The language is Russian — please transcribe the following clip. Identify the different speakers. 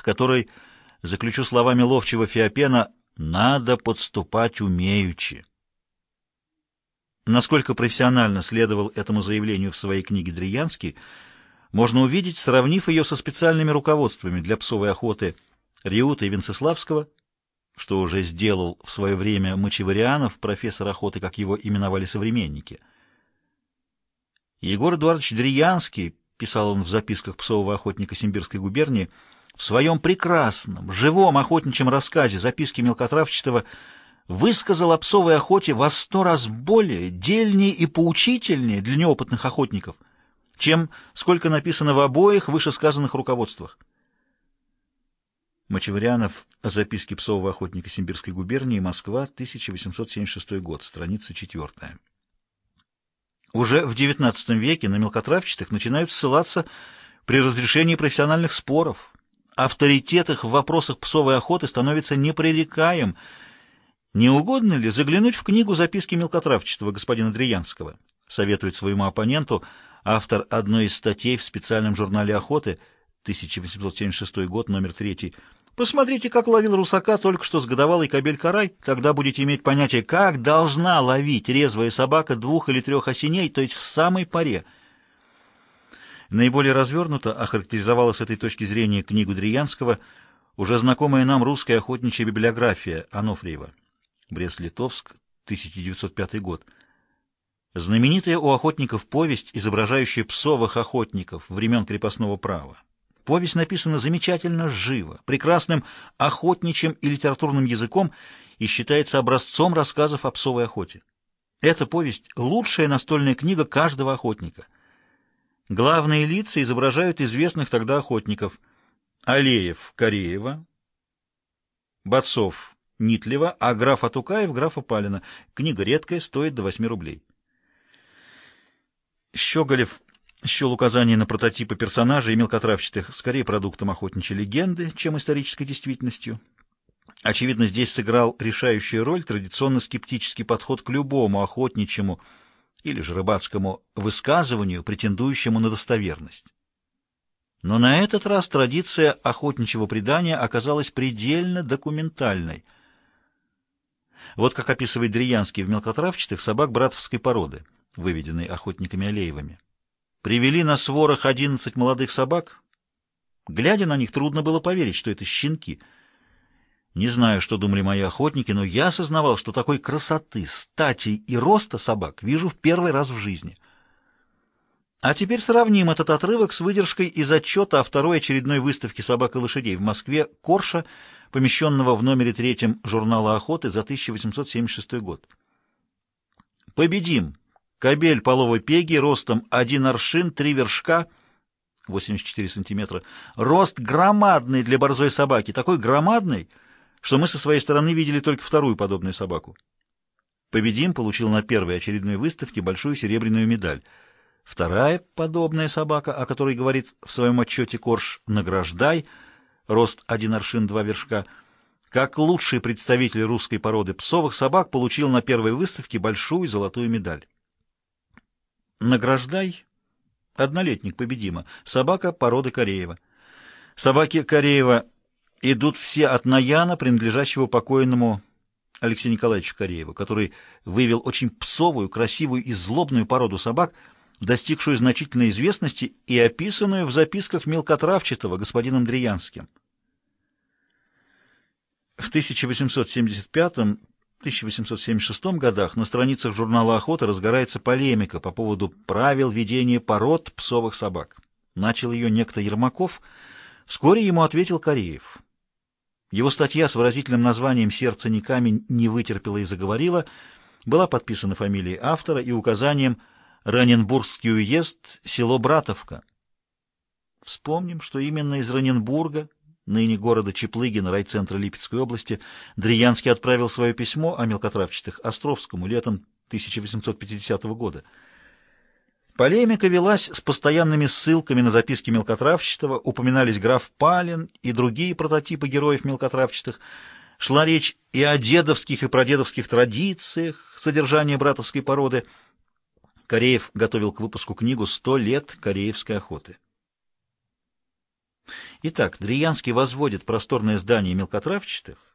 Speaker 1: к которой, заключу словами ловчего Феопена, «надо подступать умеючи». Насколько профессионально следовал этому заявлению в своей книге Дриянский, можно увидеть, сравнив ее со специальными руководствами для псовой охоты Риута и Венцеславского, что уже сделал в свое время Мочеварианов, профессор охоты, как его именовали современники. Егор Эдуардович Дриянский, писал он в записках псового охотника Симбирской губернии, в своем прекрасном, живом охотничьем рассказе «Записки мелкотравчатого» высказал о псовой охоте во сто раз более, дельнее и поучительнее для неопытных охотников, чем сколько написано в обоих вышесказанных руководствах. Мочеварянов. Записки псового охотника Симбирской губернии. Москва. 1876 год. Страница 4. Уже в XIX веке на мелкотравчатых начинают ссылаться при разрешении профессиональных споров. Авторитет их в вопросах псовой охоты становится непререкаем. Не угодно ли заглянуть в книгу записки мелкотравчатого господина Дриянского? Советует своему оппоненту автор одной из статей в специальном журнале охоты 1876 год, номер 3, Посмотрите, как ловил русака только что с годовалой кобель-карай, тогда будете иметь понятие, как должна ловить резвая собака двух или трех осеней, то есть в самой паре. Наиболее развернуто охарактеризовала с этой точки зрения книгу Дриянского уже знакомая нам русская охотничья библиография Анофриева. Брест-Литовск, 1905 год. Знаменитая у охотников повесть, изображающая псовых охотников времен крепостного права. Повесть написана замечательно живо, прекрасным охотничьим и литературным языком и считается образцом рассказов о псовой охоте. Эта повесть — лучшая настольная книга каждого охотника. Главные лица изображают известных тогда охотников. Алеев — Кореева, Бацов — Нитлева, а граф Атукаев — графа Палина. Книга редкая, стоит до 8 рублей. Щеголев счел указания на прототипы персонажей мелкотравчатых скорее продуктом охотничьей легенды, чем исторической действительностью. Очевидно, здесь сыграл решающую роль традиционно скептический подход к любому охотничьему или же рыбацкому высказыванию, претендующему на достоверность. Но на этот раз традиция охотничьего предания оказалась предельно документальной. Вот как описывает Дриянский в мелкотравчатых собак братовской породы, выведенной охотниками Алеевыми. Привели на сворах одиннадцать молодых собак. Глядя на них, трудно было поверить, что это щенки. Не знаю, что думали мои охотники, но я осознавал, что такой красоты, стати и роста собак вижу в первый раз в жизни. А теперь сравним этот отрывок с выдержкой из отчета о второй очередной выставке собак и лошадей в Москве «Корша», помещенного в номере третьем журнала охоты за 1876 год. «Победим!» Кобель половой пеги ростом 1 аршин, 3 вершка, 84 сантиметра. Рост громадный для борзой собаки, такой громадный, что мы со своей стороны видели только вторую подобную собаку. Победим получил на первой очередной выставке большую серебряную медаль. Вторая подобная собака, о которой говорит в своем отчете Корж «Награждай», рост 1 аршин, 2 вершка, как лучший представитель русской породы псовых собак получил на первой выставке большую золотую медаль. Награждай. Однолетник победима. Собака породы Кореева. Собаки Кореева идут все от Наяна, принадлежащего покойному Алексею Николаевичу Корееву, который вывел очень псовую, красивую и злобную породу собак, достигшую значительной известности и описанную в записках мелкотравчатого господином Дриянским. В 1875 1876 годах на страницах журнала «Охота» разгорается полемика по поводу правил ведения пород псовых собак. Начал ее некто Ермаков, вскоре ему ответил Кореев. Его статья с выразительным названием «Сердце не камень» не вытерпела и заговорила, была подписана фамилией автора и указанием «Раненбургский уезд, село Братовка». Вспомним, что именно из Раненбурга ныне города Чеплыгина, райцентра Липецкой области, Дриянский отправил свое письмо о мелкотравчатых Островскому летом 1850 года. Полемика велась с постоянными ссылками на записки мелкотравчатого, упоминались граф Палин и другие прототипы героев мелкотравчатых, шла речь и о дедовских и прадедовских традициях содержания братовской породы. Кореев готовил к выпуску книгу «Сто лет кореевской охоты». Итак, Дриянский возводит просторное здание мелкотравчатых,